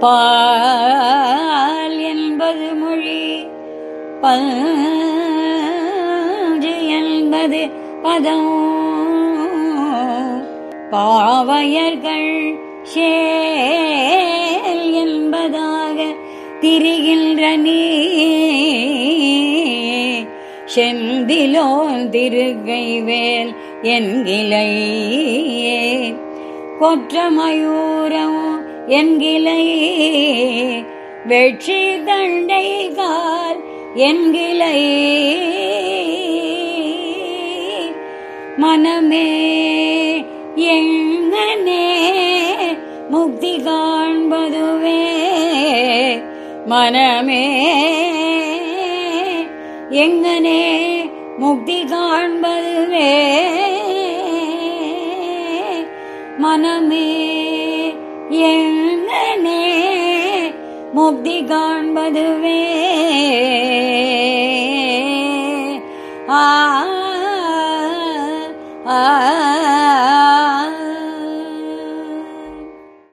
பால் என்பது மொழி பஞ்சு என்பது பதம். பாவையர்கள் சேல் என்பதாக திரிகின்ற நீ செந்திலோன் திருகைவேல் என்கிலை கொற்றமயூரம் என்கிலை வெற்றி தண்டை கால் என்கிலை மனமே எங்கனே முக்தி காண்பதுவே. மனமே எங்கனே முக்தி காண்பதுவே. மனமே முக்தி காண்பதுவே. ஆ ஆ